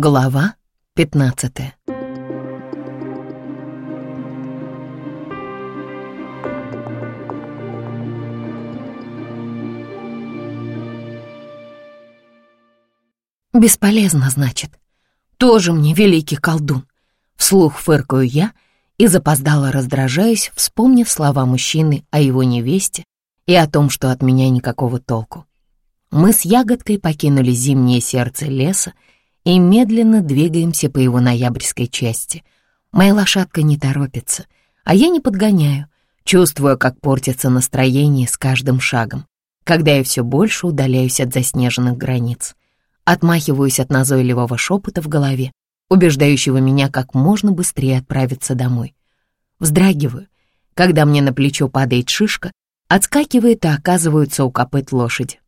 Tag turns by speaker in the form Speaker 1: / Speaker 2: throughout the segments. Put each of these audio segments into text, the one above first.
Speaker 1: Глава 15 Бесполезно, значит. Тоже мне великий колдун. Вслух фыркаю я и запоздало раздражаюсь, вспомнив слова мужчины о его невесте и о том, что от меня никакого толку. Мы с ягодкой покинули зимнее сердце леса и медленно двигаемся по его ноябрьской части. Моя лошадка не торопится, а я не подгоняю, чувствуя, как портится настроение с каждым шагом, когда я все больше удаляюсь от заснеженных границ. Отмахиваюсь от назойливого шепота в голове, убеждающего меня как можно быстрее отправиться домой. Вздрагиваю, когда мне на плечо падает шишка, отскакивает и оказывается у копыт лошади.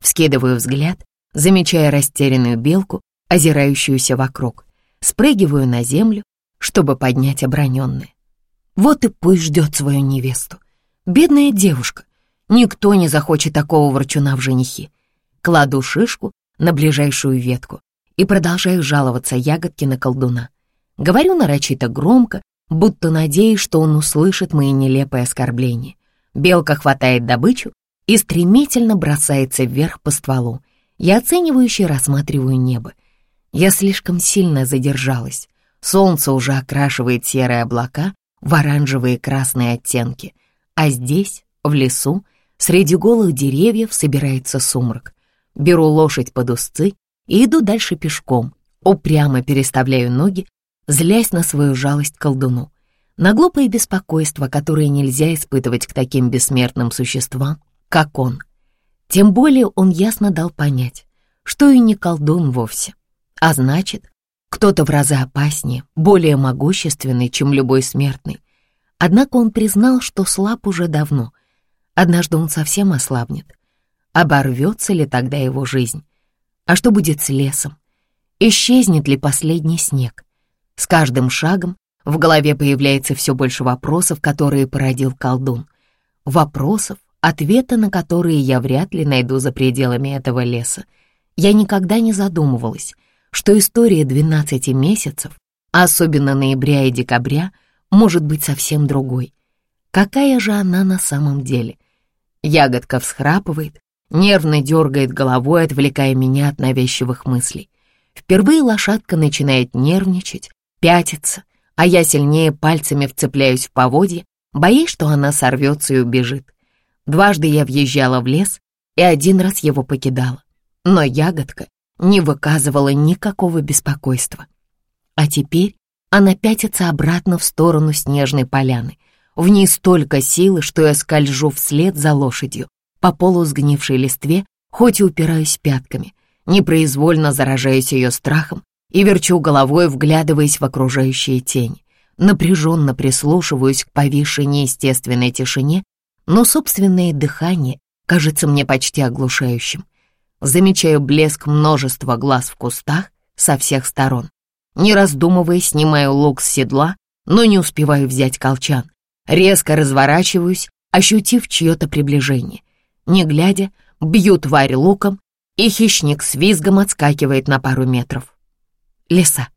Speaker 1: Вскидываю взгляд, замечая растерянную белку, озирающуюся вокруг. Спрыгиваю на землю, чтобы поднять оброненное. Вот и пусть ждет свою невесту. Бедная девушка. Никто не захочет такого ворчуна в женихи. Кладу шишку на ближайшую ветку и продолжаю жаловаться ягодке на колдуна. Говорю нарочито громко, будто надеюсь, что он услышит мои нелепые оскорбления. Белка хватает добычу и стремительно бросается вверх по стволу. Я оценивающе рассматриваю небо. Я слишком сильно задержалась. Солнце уже окрашивает серые облака в оранжевые и красные оттенки, а здесь, в лесу, среди голых деревьев собирается сумрак. Беру лошадь под узцы и иду дальше пешком, упрямо переставляю ноги, злясь на свою жалость колдуну, на глупое беспокойство, которое нельзя испытывать к таким бессмертным существам, как он. Тем более он ясно дал понять, что и не колдун вовсе, а значит, кто-то в разы опаснее, более могущественный, чем любой смертный. Однако он признал, что слаб уже давно. Однажды он совсем ослабнет, Оборвется ли тогда его жизнь? А что будет с лесом? Исчезнет ли последний снег? С каждым шагом в голове появляется все больше вопросов, которые породил колдун. Вопросов, ответа на которые я вряд ли найду за пределами этого леса. Я никогда не задумывалась, что история 12 месяцев, особенно ноября и декабря, может быть совсем другой. Какая же она на самом деле? Ягодка всхрапывает, нервно дергает головой, отвлекая меня от навязчивых мыслей. Впервые лошадка начинает нервничать, пятиться, а я сильнее пальцами вцепляюсь в поводье, боясь, что она сорвется и убежит. Дважды я въезжала в лес и один раз его покидала, но ягодка не выказывала никакого беспокойства. А теперь она пятится обратно в сторону снежной поляны. В ней столько силы, что я скольжу вслед за лошадью, по полу сгнившей листве, хоть и упираюсь пятками, непроизвольно заражаясь ее страхом и верчу головой, вглядываясь в окружающие тени. Напряженно прислушиваюсь к повисшей неестественной тишине, но собственное дыхание кажется мне почти оглушающим. Замечаю блеск множества глаз в кустах со всех сторон. Не раздумывая, снимаю лук с седла, но не успеваю взять колчан. Резко разворачиваюсь, ощутив чье-то приближение. Не глядя, бью тварь луком, и хищник с визгом отскакивает на пару метров. Лиса.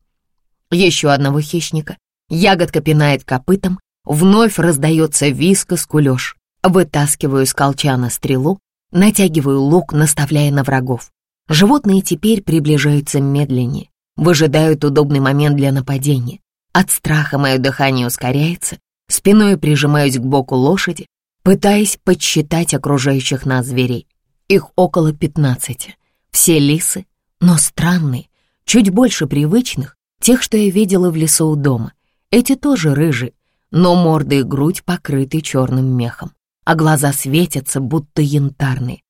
Speaker 1: Еще одного хищника. Ягодка пинает копытом, вновь раздается виск и скулеж. Вытаскиваю с колчана стрелу, натягиваю лук, наставляя на врагов. Животные теперь приближаются медленнее, выжидают удобный момент для нападения. От страха мое дыхание ускоряется, спиной прижимаюсь к боку лошади, пытаясь подсчитать окружающих нас зверей. Их около пятнадцати. Все лисы, но странные, чуть больше привычных, тех, что я видела в лесу у дома. Эти тоже рыжие, но морды и грудь покрыты черным мехом, а глаза светятся, будто янтарные.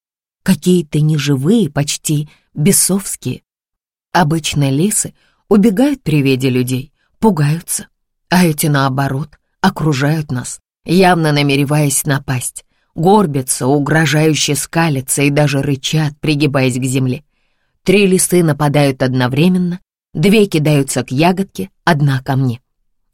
Speaker 1: Какие-то неживые, почти бесовские. Обычно лисы убегают при виде людей, пугаются, а эти, наоборот, окружают нас, явно намереваясь напасть. Горбятся, угрожающе скалятся и даже рычат, пригибаясь к земле. Три лисы нападают одновременно, две кидаются к ягодке, одна ко мне.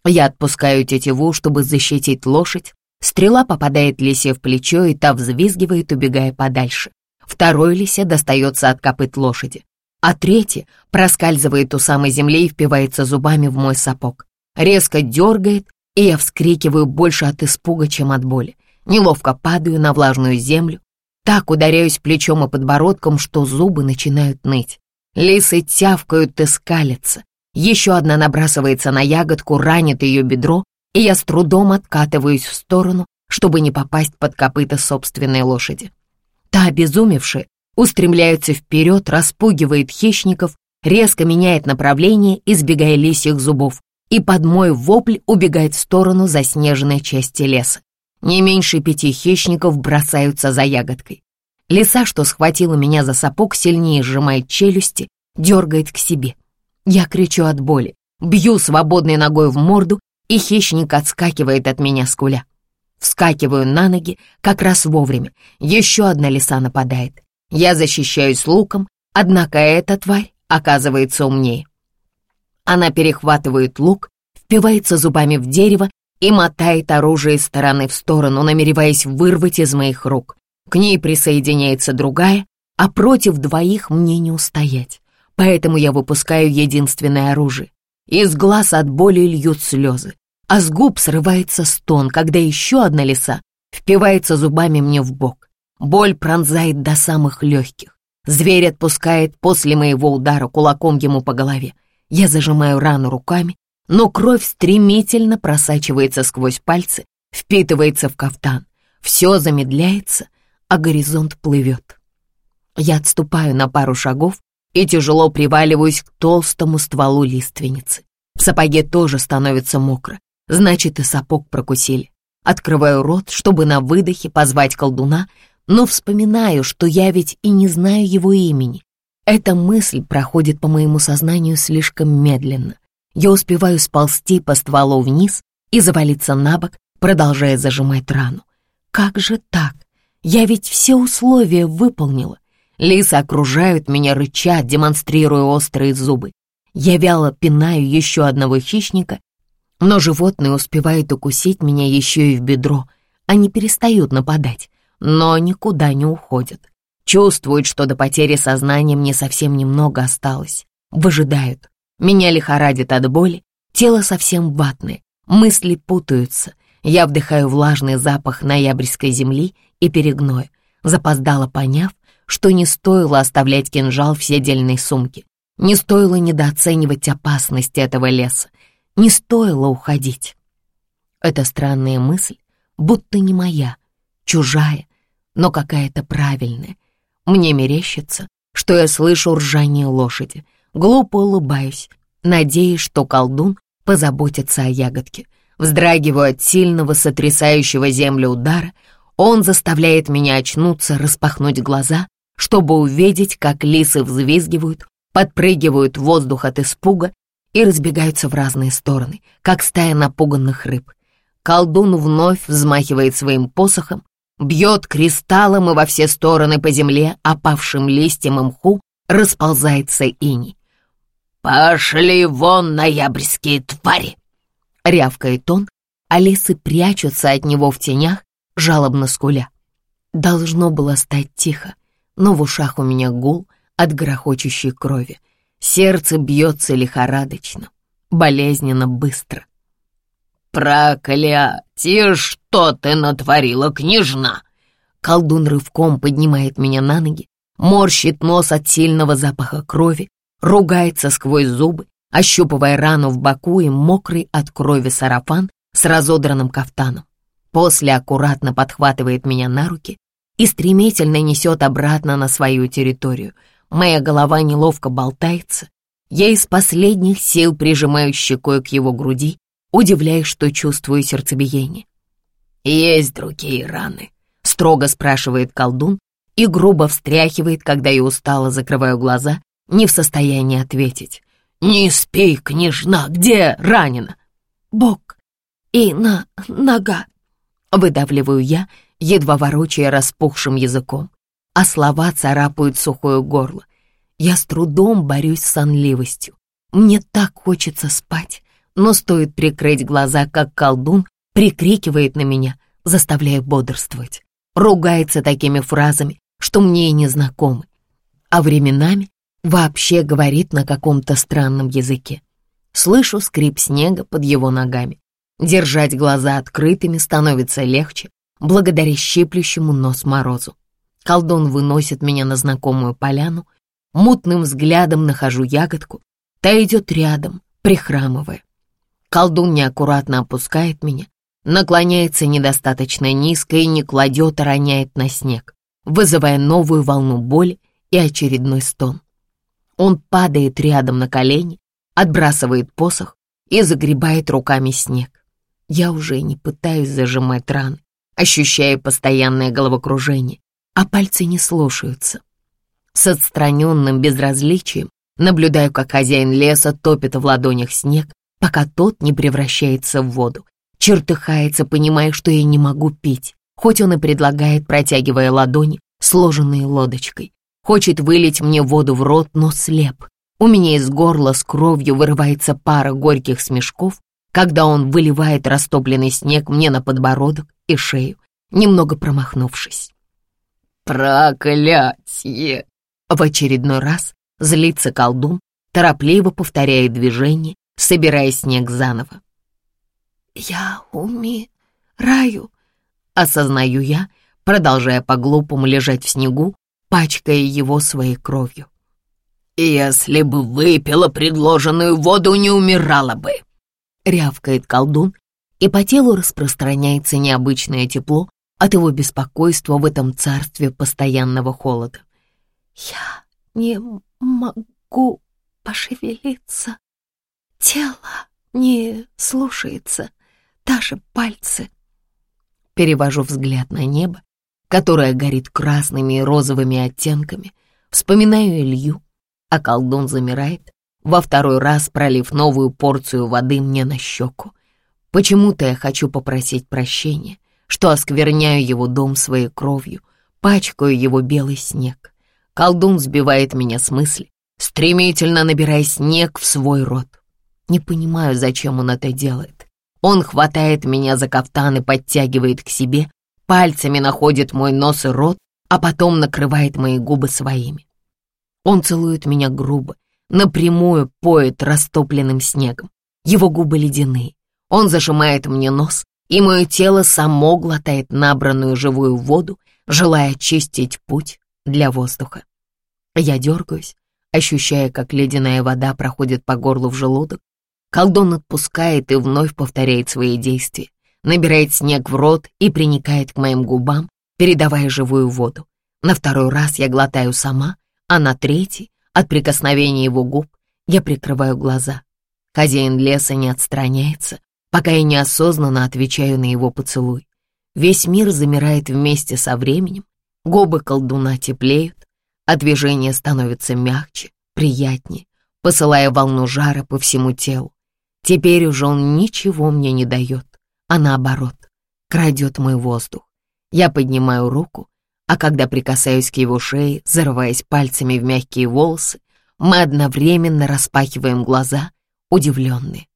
Speaker 1: Я отпускаю тетиву, чтобы защитить лошадь. Стрела попадает лисе в плечо, и та взвизгивает, убегая подальше. Второй лисе достается от копыт лошади. а третья проскальзывает у самой земли и впивается зубами в мой сапог. Резко дергает, и я вскрикиваю больше от испуга, чем от боли. Неловко падаю на влажную землю, так ударяюсь плечом и подбородком, что зубы начинают ныть. Лисы тявкают и скалятся. Еще одна набрасывается на ягодку, ранит ее бедро, и я с трудом откатываюсь в сторону, чтобы не попасть под копыта собственной лошади. Та, обезумевшая, устремляется вперед, распугивает хищников, резко меняет направление, избегая лисьих зубов, и под мой вопль убегает в сторону заснеженной части леса. Не меньше пяти хищников бросаются за ягодкой. Лиса, что схватила меня за сапог, сильнее сжимает челюсти, дергает к себе. Я кричу от боли, бью свободной ногой в морду, и хищник отскакивает от меня скуля. Вскакиваю на ноги как раз вовремя. Еще одна лиса нападает. Я защищаюсь луком, однако эта тварь оказывается умнее. Она перехватывает лук, впивается зубами в дерево и мотает оружие из стороны в сторону, намереваясь вырвать из моих рук. К ней присоединяется другая, а против двоих мне не устоять поэтому я выпускаю единственное оружие. Из глаз от боли льют слезы, а с губ срывается стон, когда еще одна лиса впивается зубами мне в бок. Боль пронзает до самых легких. Зверь отпускает после моего удара кулаком ему по голове. Я зажимаю рану руками, но кровь стремительно просачивается сквозь пальцы, впитывается в кафтан. Все замедляется, а горизонт плывет. Я отступаю на пару шагов, и тяжело приваливаюсь к толстому стволу лиственницы. В сапоге тоже становится мокро, значит и сапог прокусили. Открываю рот, чтобы на выдохе позвать колдуна, но вспоминаю, что я ведь и не знаю его имени. Эта мысль проходит по моему сознанию слишком медленно. Я успеваю сползти по стволу вниз и завалиться на бок, продолжая зажимать рану. Как же так? Я ведь все условия выполнила. Лисы окружают меня, рычат, демонстрируя острые зубы. Я вяло пинаю еще одного хищника, но животные успевают укусить меня еще и в бедро. Они перестают нападать, но никуда не уходят. Чувствуют, что до потери сознания мне совсем немного осталось. Выжидают. Меня лихорадит от боли, тело совсем ватное, мысли путаются. Я вдыхаю влажный запах ноябрьской земли и перегноя, запоздало поняв, что не стоило оставлять кинжал в седельной сумке, не стоило недооценивать опасность этого леса, не стоило уходить. Эта странная мысль будто не моя, чужая, но какая-то правильная. Мне мерещится, что я слышу ржание лошади, глупо улыбаюсь, надеясь, что колдун позаботится о ягодке. Вздрагиваю от сильного, сотрясающего землю удара, он заставляет меня очнуться, распахнуть глаза чтобы увидеть, как лисы взвизгивают, подпрыгивают в воздух от испуга и разбегаются в разные стороны, как стая напуганных рыб. Колдун вновь взмахивает своим посохом, бьет кристаллом и во все стороны по земле, опавшим листьям и мху, расползается иней. «Пошли вон, ноябрьские твари!» — рявкает он, а лисы прячутся от него в тенях, жалобно скуля. Должно было стать тихо, но в ушах у меня гул от грохочущей крови. Сердце бьется лихорадочно, болезненно быстро. «Проклятие! Что ты натворила, княжна?» Колдун рывком поднимает меня на ноги, морщит нос от сильного запаха крови, ругается сквозь зубы, ощупывая рану в боку и мокрый от крови сарафан с разодранным кафтаном. После аккуратно подхватывает меня на руки и стремительно несет обратно на свою территорию. Моя голова неловко болтается. Я из последних сил прижимаю щекой к его груди, удивляясь, что чувствую сердцебиение. «Есть другие раны?» — строго спрашивает колдун и грубо встряхивает, когда я устало закрываю глаза, не в состоянии ответить. «Не спи, княжна, где ранена?» «Бок и на нога», — выдавливаю я, — едва ворочая распухшим языком, а слова царапают сухое горло. Я с трудом борюсь с сонливостью. Мне так хочется спать, но стоит прикрыть глаза, как колдун прикрикивает на меня, заставляя бодрствовать. Ругается такими фразами, что мне и не знакомы. А временами вообще говорит на каком-то странном языке. Слышу скрип снега под его ногами. Держать глаза открытыми становится легче, благодаря щиплющему нос морозу. Колдун выносит меня на знакомую поляну, мутным взглядом нахожу ягодку, та идет рядом, прихрамывая. Колдун неаккуратно опускает меня, наклоняется недостаточно низко и не кладет, а роняет на снег, вызывая новую волну боли и очередной стон. Он падает рядом на колени, отбрасывает посох и загребает руками снег. Я уже не пытаюсь зажимать раны, ощущая постоянное головокружение, а пальцы не слушаются. С отстраненным безразличием наблюдаю, как хозяин леса топит в ладонях снег, пока тот не превращается в воду. Чертыхается, понимая, что я не могу пить, хоть он и предлагает, протягивая ладони, сложенные лодочкой. Хочет вылить мне воду в рот, но слеп. У меня из горла с кровью вырывается пара горьких смешков, когда он выливает растопленный снег мне на подбородок и шею, немного промахнувшись. «Проклятие!» В очередной раз злится колдун, торопливо повторяет движение, собирая снег заново. «Я умираю», — осознаю я, продолжая по-глупому лежать в снегу, пачкая его своей кровью. «Если бы выпила предложенную воду, не умирала бы», — рявкает колдун, и по телу распространяется необычное тепло от его беспокойства в этом царстве постоянного холода. «Я не могу пошевелиться», Тело не слушается, даже пальцы. Перевожу взгляд на небо, которое горит красными и розовыми оттенками. Вспоминаю Илью, а колдун замирает, во второй раз пролив новую порцию воды мне на щеку. Почему-то я хочу попросить прощения, что оскверняю его дом своей кровью, пачкаю его белый снег. Колдун сбивает меня с мысли, стремительно набирая снег в свой рот. Не понимаю, зачем он это делает. Он хватает меня за кафтан и подтягивает к себе, пальцами находит мой нос и рот, а потом накрывает мои губы своими. Он целует меня грубо, напрямую поет растопленным снегом. Его губы ледяные. Он зажимает мне нос, и мое тело само глотает набранную живую воду, желая очистить путь для воздуха. Я дергаюсь, ощущая, как ледяная вода проходит по горлу в желудок, Колдун отпускает и вновь повторяет свои действия, набирает снег в рот и приникает к моим губам, передавая живую воду. На второй раз я глотаю сама, а на третий, от прикосновения его губ, я прикрываю глаза. Хозяин леса не отстраняется, пока я неосознанно отвечаю на его поцелуй. Весь мир замирает вместе со временем, губы колдуна теплеют, а движение становится мягче, приятнее, посылая волну жара по всему телу. Теперь уже он ничего мне не дает, а наоборот, крадет мой воздух. Я поднимаю руку, а когда прикасаюсь к его шее, зарываясь пальцами в мягкие волосы, мы одновременно распахиваем глаза, удивленные.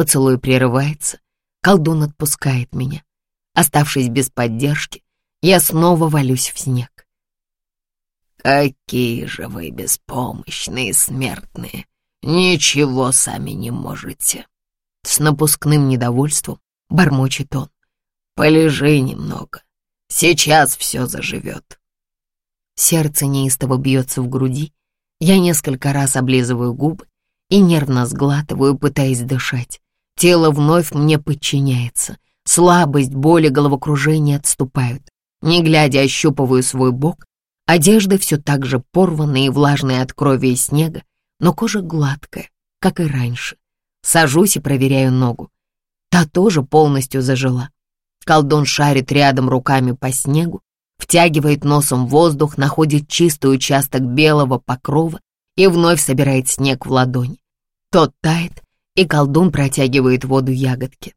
Speaker 1: Поцелуй прерывается, колдун отпускает меня. Оставшись без поддержки, я снова валюсь в снег. «Какие же вы беспомощные смертные!» «Ничего сами не можете». С напускным недовольством бормочет он. «Полежи немного. Сейчас все заживет». Сердце неистово бьется в груди. Я несколько раз облизываю губы и нервно сглатываю, пытаясь дышать. Тело вновь мне подчиняется. Слабость, боль и головокружение отступают. Не глядя, ощупываю свой бок. Одежда все так же порванная и влажная от крови и снега но кожа гладкая, как и раньше. Сажусь и проверяю ногу. Та тоже полностью зажила. Колдун шарит рядом руками по снегу, втягивает носом воздух, находит чистый участок белого покрова и вновь собирает снег в ладони. Тот тает, и колдун протягивает воду ягодки.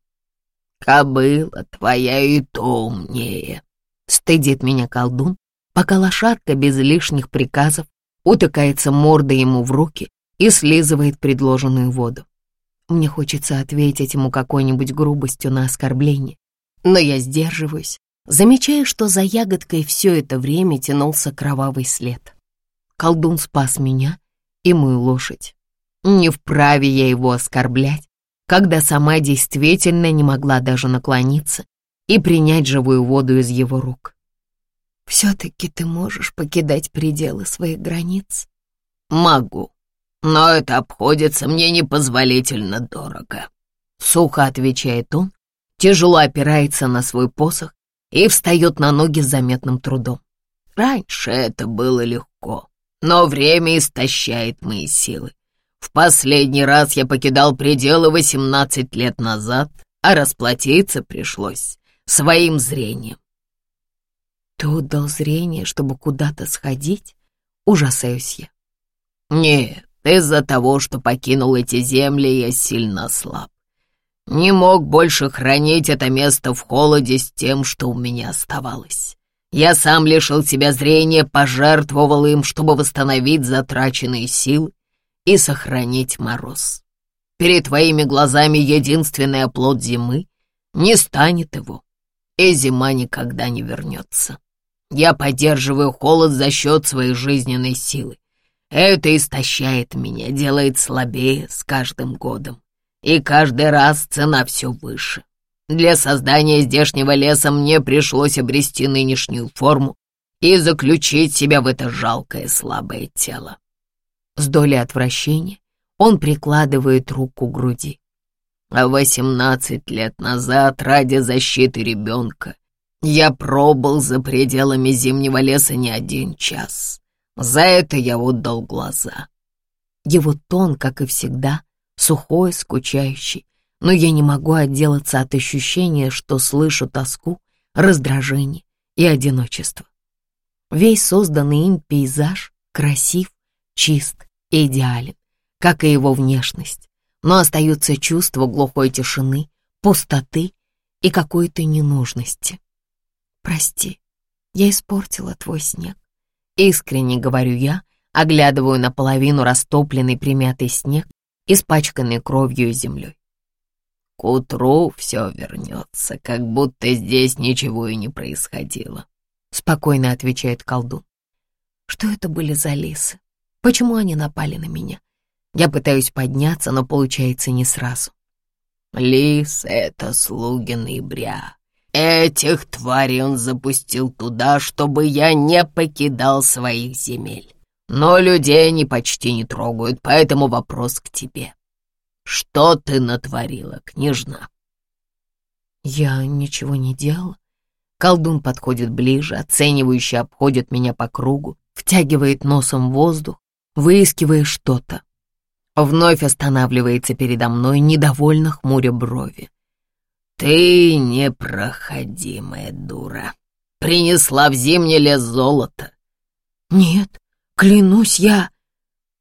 Speaker 1: «Кобыла твоя и то умнее», — стыдит меня колдун, пока лошадка без лишних приказов утыкается мордой ему в руки и слизывает предложенную воду. Мне хочется ответить ему какой-нибудь грубостью на оскорбление, но я сдерживаюсь, замечая, что за ягодкой все это время тянулся кровавый след. колдун спас меня и мою лошадь. Не вправе я его оскорблять, когда сама действительно не могла даже наклониться и принять живую воду из его рук. Все-таки ты можешь покидать пределы своих границ?
Speaker 2: Могу, но это обходится мне непозволительно дорого. Сухо отвечает он, тяжело опирается на свой посох и встает на ноги с заметным трудом. Раньше это было легко, но время истощает мои силы. В последний раз я покидал пределы 18 лет назад, а расплатиться пришлось своим зрением.
Speaker 1: Ты отдал зрение, чтобы куда-то сходить? Ужасаюсь я.
Speaker 2: Нет, из-за того, что покинул эти земли, я сильно слаб. Не мог больше хранить это место в холоде с тем, что у меня оставалось. Я сам лишил себя зрения, пожертвовал им, чтобы восстановить затраченные силы и сохранить мороз. Перед твоими глазами единственный оплот зимы не станет его, и зима никогда не вернется. Я поддерживаю холод за счет своей жизненной силы. Это истощает меня, делает слабее с каждым годом. И каждый раз цена все выше. Для создания здешнего леса мне пришлось обрести нынешнюю форму и заключить себя в это жалкое слабое тело.
Speaker 1: С долей отвращения он прикладывает руку к груди.
Speaker 2: А восемнадцать лет назад ради защиты ребенка я пробыл за пределами зимнего леса не один час. За это я отдал глаза.
Speaker 1: Его тон, как и всегда, сухой, скучающий, но я не могу отделаться от ощущения, что слышу тоску, раздражение и одиночество. Весь созданный им пейзаж красив, чист и идеален, как и его внешность, но остаются чувства глухой тишины, пустоты и какой-то ненужности. Прости, я испортила твой снег. Искренне говорю я, оглядываю наполовину растопленный примятый снег, испачканный кровью и землей.
Speaker 2: К утру все вернется, как будто здесь ничего и не происходило, — спокойно отвечает колдун.
Speaker 1: Что это были за лисы? Почему они напали на меня? Я пытаюсь подняться, но получается не сразу.
Speaker 2: Лис — это слуги ноября. Этих тварей он запустил туда, чтобы я не покидал своих земель. Но людей они почти не трогают, поэтому вопрос к тебе. Что ты натворила, княжна?
Speaker 1: Я ничего не делала. Колдун подходит ближе, оценивающе обходит меня по кругу, втягивает носом воздух, выискивая что-то. Вновь останавливается передо мной, недовольно хмуря брови.
Speaker 2: «Ты непроходимая дура. Принесла в зимний лес золото».
Speaker 1: «Нет, клянусь я...»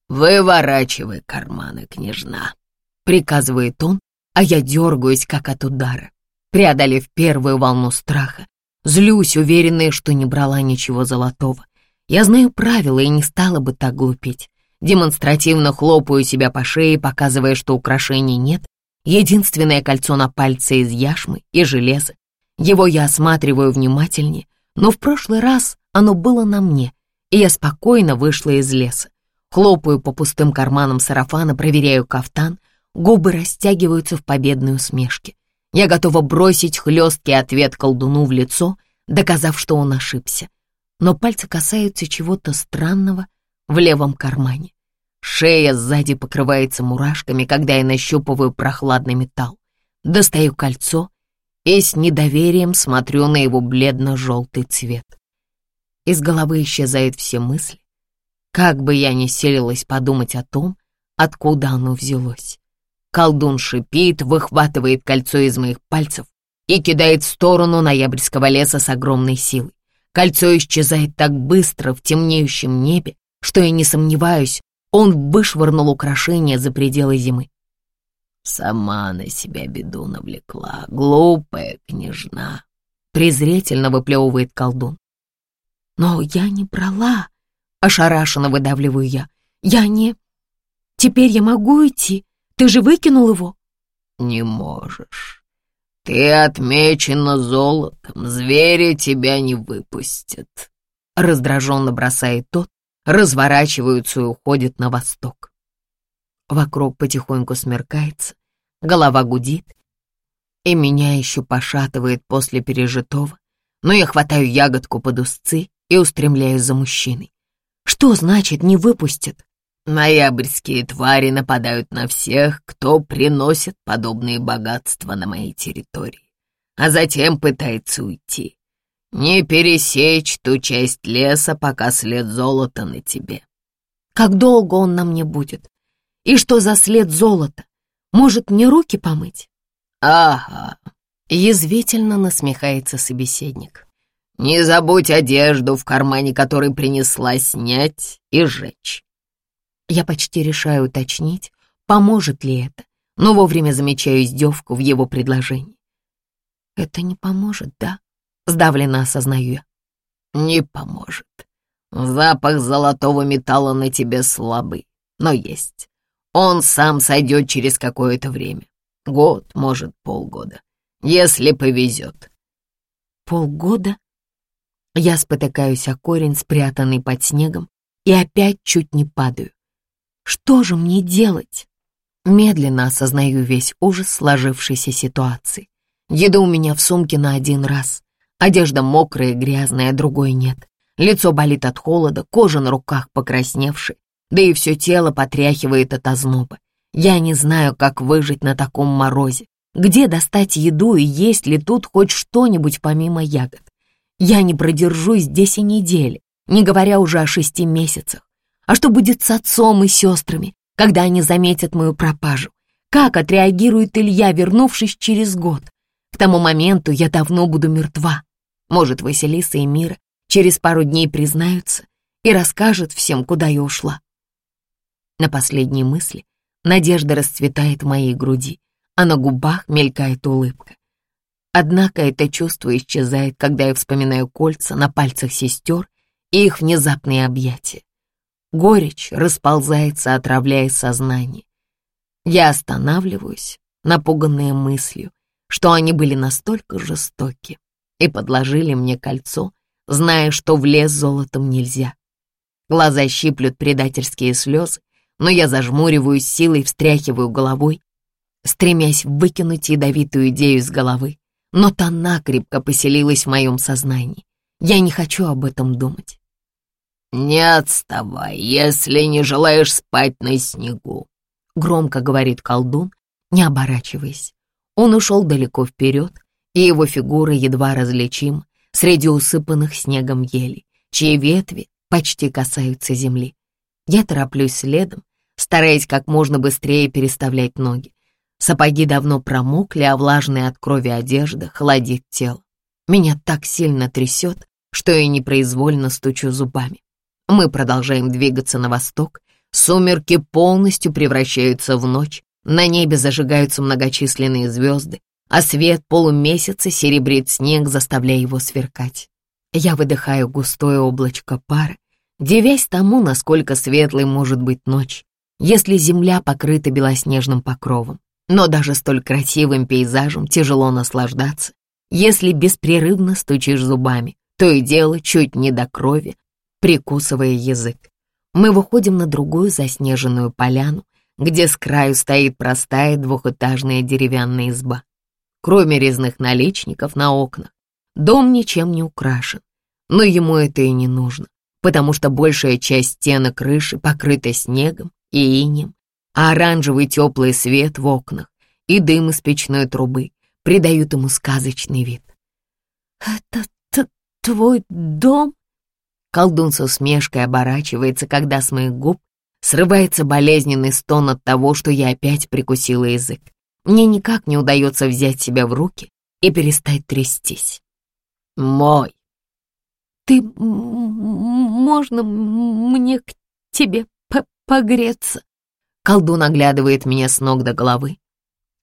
Speaker 2: «Выворачивай карманы, княжна», — приказывает он, а я дергаюсь, как от удара. Преодолев первую волну страха, злюсь, уверенная, что не брала ничего золотого. Я знаю правила и не стала бы так глупить. Демонстративно хлопаю себя по шее, показывая, что украшений нет. Единственное кольцо на пальце из яшмы и железа. Его я осматриваю внимательнее, но в прошлый раз оно было на мне, и я спокойно вышла из леса. Хлопаю по пустым карманам сарафана, проверяю кафтан, губы растягиваются в победной усмешке. Я готова бросить хлесткий ответ колдуну в лицо, доказав, что он ошибся но пальцы касаются чего-то странного в левом кармане. Шея сзади покрывается мурашками, когда я нащупываю прохладный металл. Достаю кольцо и с недоверием смотрю на его бледно-желтый цвет. Из головы исчезают все мысли. Как бы я ни селилась подумать о том, откуда оно взялось. Колдун шипит, выхватывает кольцо из моих пальцев и кидает в сторону ноябрьского леса с огромной силой. Кольцо исчезает так быстро в темнеющем небе, что я не сомневаюсь, он вышвырнул украшение за пределы зимы. Сама на себя беду навлекла, глупая княжна,
Speaker 1: презрительно выплевывает колдун. Но я не брала, ошарашенно выдавливаю я. Я не... Теперь я могу идти, ты же выкинул его.
Speaker 2: Не можешь. «Ты отмечена золотом, звери тебя не выпустят», — раздраженно бросает тот, разворачиваются и уходят на восток. Вокруг потихоньку смеркается, голова гудит, и меня еще пошатывает после пережитого, но я хватаю ягодку под узцы и устремляюсь за мужчиной. Что значит «не выпустят»? Ноябрьские твари нападают на всех, кто приносит подобные богатства на моей территории, а затем пытается уйти. Не пересечь ту часть леса, пока след золота на тебе.
Speaker 1: Как долго он на мне будет? И что за след золота? Может, мне руки помыть?
Speaker 2: Ага,
Speaker 1: язвительно насмехается собеседник.
Speaker 2: Не забудь одежду, в кармане которой принесла снять и сжечь.
Speaker 1: Я почти решаю уточнить, поможет ли это, но вовремя замечаю издевку в его предложении. Это не поможет, да? Сдавленно осознаю я.
Speaker 2: Не поможет. Запах золотого металла на тебе слабый, но есть. Он сам сойдет через какое-то время. Год, может, полгода, если повезет.
Speaker 1: Полгода? Я спотыкаюсь о корень, спрятанный под снегом, и опять чуть не падаю. Что же мне делать? Медленно осознаю весь ужас сложившейся ситуации. Еда у меня в сумке на один раз. Одежда мокрая и грязная, другой нет. Лицо болит от холода, кожа на руках покрасневшая, да и все тело потряхивает от озноба. Я не знаю, как выжить на таком морозе. Где достать еду и есть ли тут хоть что-нибудь помимо ягод? Я не продержусь здесь и недели, не говоря уже о шести месяцах. А что будет с отцом и сестрами, когда они заметят мою пропажу? Как отреагирует Илья, вернувшись через год? К тому моменту я давно буду мертва. Может, Василиса и Мира через пару дней признаются и расскажут всем, куда я ушла. На последней мысли надежда расцветает в моей груди, а на губах мелькает улыбка. Однако это чувство исчезает, когда я вспоминаю кольца на пальцах сестер и их внезапные объятия. Горечь расползается, отравляя сознание. Я останавливаюсь, напуганная мыслью, что они были настолько жестоки и подложили мне кольцо, зная, что в лес золотом нельзя. Глаза щиплют предательские слезы, но я зажмуриваюсь силой, встряхиваю головой, стремясь выкинуть ядовитую идею из головы, но та накрепко поселилась в моем сознании. Я не хочу об этом думать.
Speaker 2: «Не отставай, если не желаешь спать на снегу», —
Speaker 1: громко говорит колдун, не оборачиваясь. Он ушел далеко вперед, и его фигура едва различима среди усыпанных снегом елей, чьи ветви почти касаются земли. Я тороплюсь следом, стараясь как можно быстрее переставлять ноги. Сапоги давно промокли, а влажная от крови одежда холодит тело. Меня так сильно трясет, что я непроизвольно стучу зубами. Мы продолжаем двигаться на восток. Сумерки полностью превращаются в ночь. На небе зажигаются многочисленные звезды, а свет полумесяца серебрит снег, заставляя его сверкать. Я выдыхаю густое облачко пара, девясь тому, насколько светлой может быть ночь, если земля покрыта белоснежным покровом. Но даже столь красивым пейзажем тяжело наслаждаться, если беспрерывно стучишь зубами, то и дело чуть не до крови, прикусывая язык. Мы выходим на другую заснеженную поляну, где с краю стоит простая двухэтажная деревянная изба. Кроме резных наличников на окнах, дом ничем не украшен. Но ему это и не нужно, потому что большая часть стены крыши покрыта снегом и инем, а оранжевый теплый свет в окнах и дым из печной трубы придают ему сказочный вид. «Это твой дом?»
Speaker 2: Колдун с усмешкой оборачивается, когда с моих губ срывается болезненный стон от того, что я опять прикусила язык. Мне никак не удается взять себя в руки и перестать трястись. Мой.
Speaker 1: Ты можно мне к тебе погреться?
Speaker 2: Колдун оглядывает меня с ног до головы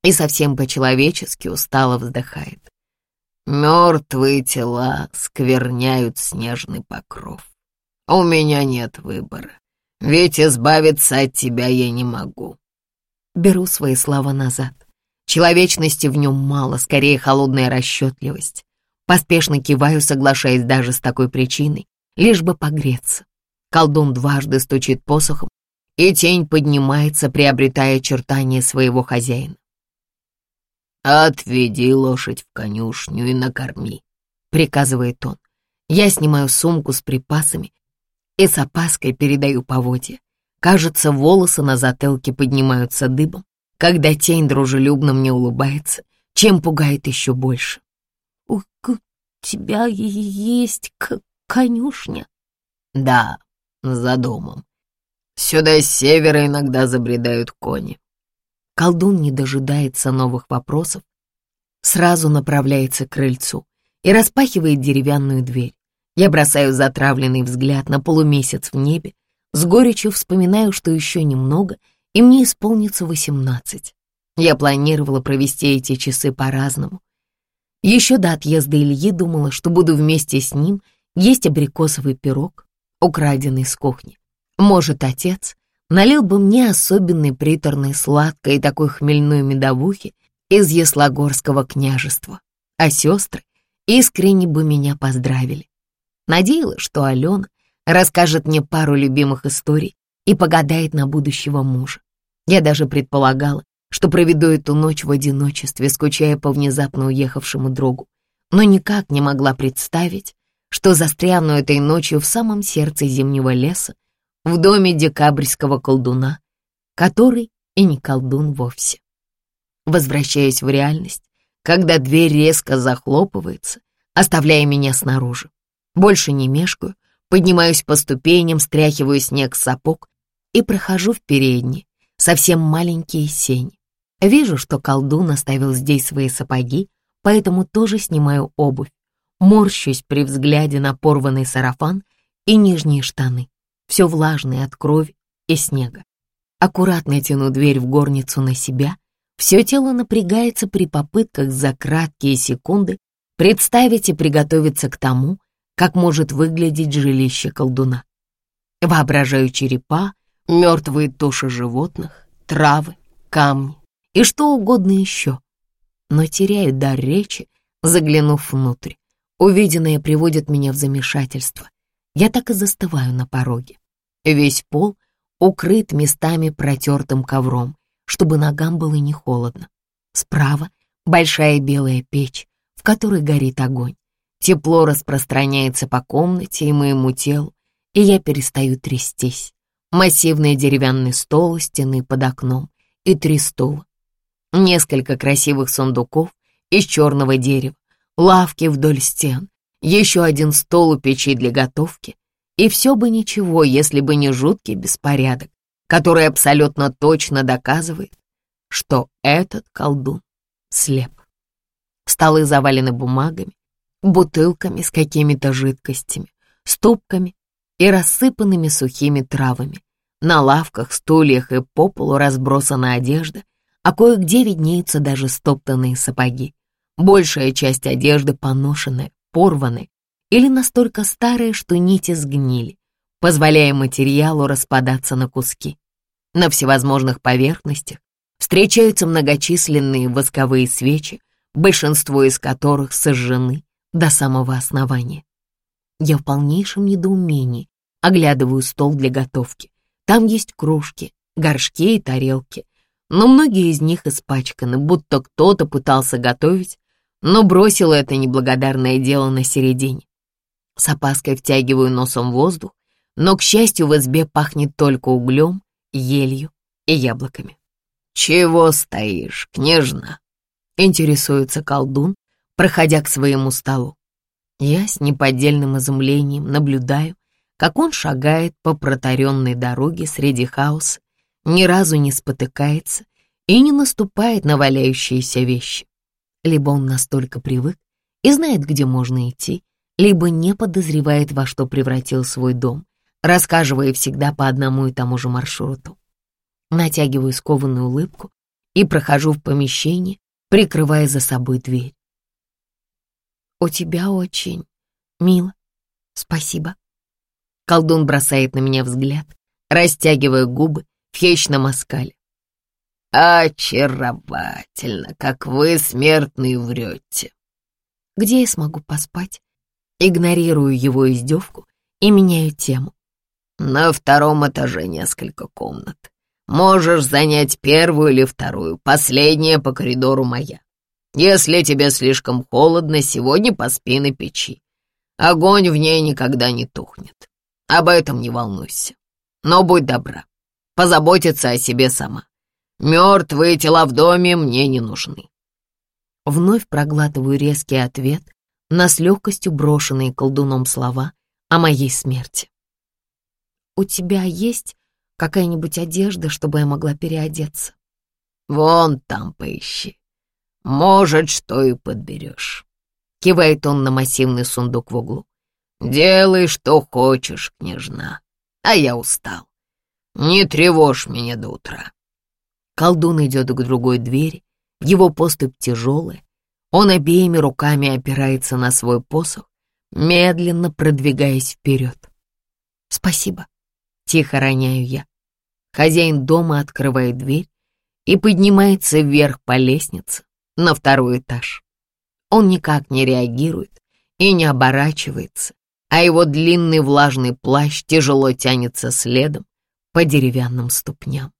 Speaker 2: и совсем по-человечески устало вздыхает. Мертвые тела скверняют снежный покров. У меня нет выбора, ведь избавиться от тебя я не могу.
Speaker 1: Беру свои слова назад. Человечности в нем мало, скорее холодная расчетливость. Поспешно киваю, соглашаясь даже с такой причиной, лишь бы погреться.
Speaker 2: Колдун дважды стучит посохом, и тень поднимается, приобретая очертания своего хозяина. «Отведи лошадь в конюшню и накорми», — приказывает он. Я снимаю сумку с припасами и с опаской передаю поводья. Кажется, волосы на затылке поднимаются дыбом, когда тень дружелюбно мне улыбается, чем пугает еще больше.
Speaker 1: «У тебя есть конюшня?»
Speaker 2: «Да, за домом. Сюда с севера иногда забредают кони». Колдун не дожидается новых вопросов, сразу направляется к крыльцу и распахивает деревянную дверь. Я бросаю затравленный взгляд на полумесяц в небе, с горечью вспоминаю, что еще немного, и мне исполнится восемнадцать. Я планировала провести эти часы по-разному. Еще до отъезда Ильи думала, что буду вместе с ним есть абрикосовый пирог, украденный с кухни. Может, отец налил бы мне особенной приторной сладкой такой хмельной медовухи из Яслогорского княжества, а сестры искренне бы меня поздравили. Надеялась, что Алена расскажет мне пару любимых историй и погадает на будущего мужа. Я даже предполагала, что проведу эту ночь в одиночестве, скучая по внезапно уехавшему другу, но никак не могла представить, что застряну этой ночью в самом сердце зимнего леса, в доме декабрьского колдуна, который и не колдун вовсе. Возвращаюсь в реальность, когда дверь резко захлопывается, оставляя меня снаружи. Больше не мешкаю, поднимаюсь по ступеням, стряхиваю снег с сапог и прохожу в передние, совсем маленькие сени. Вижу, что колдун оставил здесь свои сапоги, поэтому тоже снимаю обувь. Морщусь при взгляде на порванный сарафан и нижние штаны, все влажное от крови и снега. Аккуратно тяну дверь в горницу на себя, все тело напрягается при попытках за краткие секунды представить и приготовиться к тому, как может выглядеть жилище колдуна. Воображаю черепа, мертвые туши животных, травы, камни и что угодно еще. Но теряю дар речи, заглянув внутрь. Увиденное приводит меня в замешательство. Я так и застываю на пороге. Весь пол укрыт местами протертым ковром, чтобы ногам было не холодно. Справа большая белая печь, в которой горит огонь. Тепло распространяется по комнате и моему телу, и я перестаю трястись. Массивный деревянный стол у стены под окном и три стула. Несколько красивых сундуков из черного дерева, лавки вдоль стен, еще один стол у печи для готовки. И все бы ничего, если бы не жуткий беспорядок, который абсолютно точно доказывает, что этот колдун слеп. Столы завалены бумагами, бутылками с какими-то жидкостями, стопками и рассыпанными сухими травами. На лавках, стульях и по полу разбросана одежда, а кое-где виднеются даже стоптанные сапоги. Большая часть одежды поношенная, порванная или настолько старая, что нити сгнили, позволяя материалу распадаться на куски. На всевозможных поверхностях встречаются многочисленные восковые свечи, большинство из которых сожжены до самого основания. Я в полнейшем недоумении оглядываю стол для готовки. Там есть кружки, горшки и тарелки, но многие из них испачканы, будто кто-то пытался готовить, но бросил это неблагодарное дело на середине. С опаской втягиваю носом воздух, но, к счастью, в избе пахнет только углем, елью и яблоками. «Чего стоишь, княжна?» — интересуется колдун, проходя к своему столу. Я с неподдельным изумлением наблюдаю, как он шагает по протаренной дороге среди хаоса, ни разу не спотыкается и не наступает на валяющиеся вещи. Либо он настолько привык и знает, где можно идти, либо не подозревает, во что превратил свой дом, рассказывая всегда по одному и тому же маршруту. Натягиваю скованную улыбку и прохожу в помещение, прикрывая за собой дверь. «У тебя очень мило. Спасибо». Колдун бросает на меня взгляд, растягивая губы в хищном оскале. «Очаровательно, как вы, смертные, врете». «Где я смогу поспать?» Игнорирую его издевку и меняю тему. На втором этаже несколько комнат. Можешь занять первую или вторую, последняя по коридору моя. Если тебе слишком холодно, сегодня поспи на печи. Огонь в ней никогда не тухнет. Об этом не волнуйся. Но будь добра, позаботиться о себе сама. Мертвые тела в доме мне не нужны.
Speaker 1: Вновь проглатываю резкий ответ на с легкостью брошенные колдуном слова о моей смерти. «У тебя есть какая-нибудь одежда, чтобы я могла переодеться?»
Speaker 2: «Вон там поищи. Может, что и подберешь». Кивает он на массивный сундук в углу. «Делай, что хочешь, княжна, а я устал. Не тревожь меня до утра».
Speaker 1: Колдун идет к другой двери, его поступь тяжелая. Он обеими руками опирается на свой посох, медленно продвигаясь вперед. «Спасибо», — тихо роняю я. Хозяин дома открывает дверь и поднимается вверх по лестнице на второй этаж. Он никак не реагирует и не оборачивается, а его длинный влажный плащ тяжело тянется следом по деревянным ступням.